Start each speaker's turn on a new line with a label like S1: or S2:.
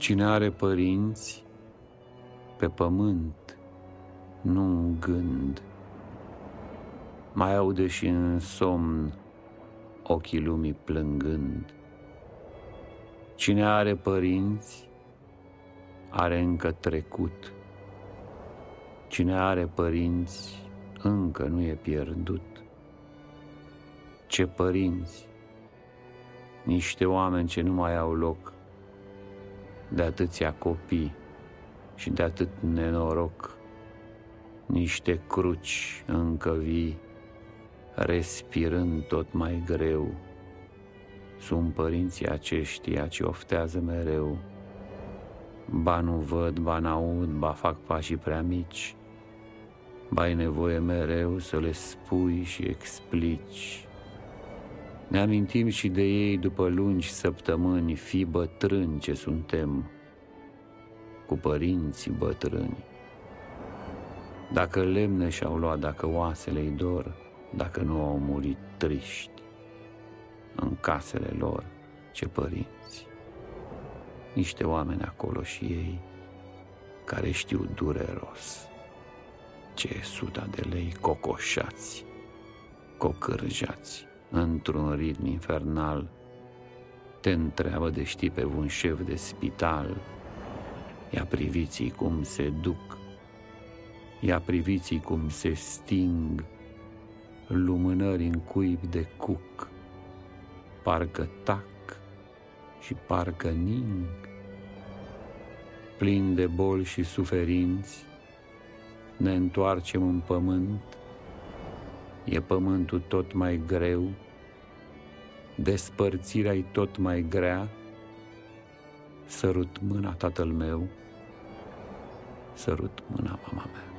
S1: Cine are părinți pe pământ, nu în gând, mai aude și în somn ochii lumii plângând. Cine are părinți, are încă trecut. Cine are părinți, încă nu e pierdut. Ce părinți! Niște oameni ce nu mai au loc de atâția copii și de atât nenoroc, niște cruci încă vii, respirând tot mai greu. Sunt părinții aceștia ce oftează mereu. Ba nu văd, ba n-aud, ba fac pașii prea mici, ba ai nevoie mereu să le spui și explici. Ne amintim și de ei după lungi săptămâni, fi bătrâni ce suntem, cu părinții bătrâni. Dacă lemne și-au luat, dacă oasele-i dor, dacă nu au murit triști în casele lor, ce părinți. Niște oameni acolo și ei care știu dureros ce e suta de lei cocoșați, cocârjați într-un ritm infernal. Te întreabă de știi pe un șef de spital, ia priviții cum se duc, ia priviții cum se sting, lumânări în cuib de cuc, parcă tac și parcă ning. Plin de boli și suferinți, ne întoarcem în pământ, e pământul tot mai greu, despărțirea-i tot mai grea, sărut mâna tatăl meu, sărut mâna mama mea.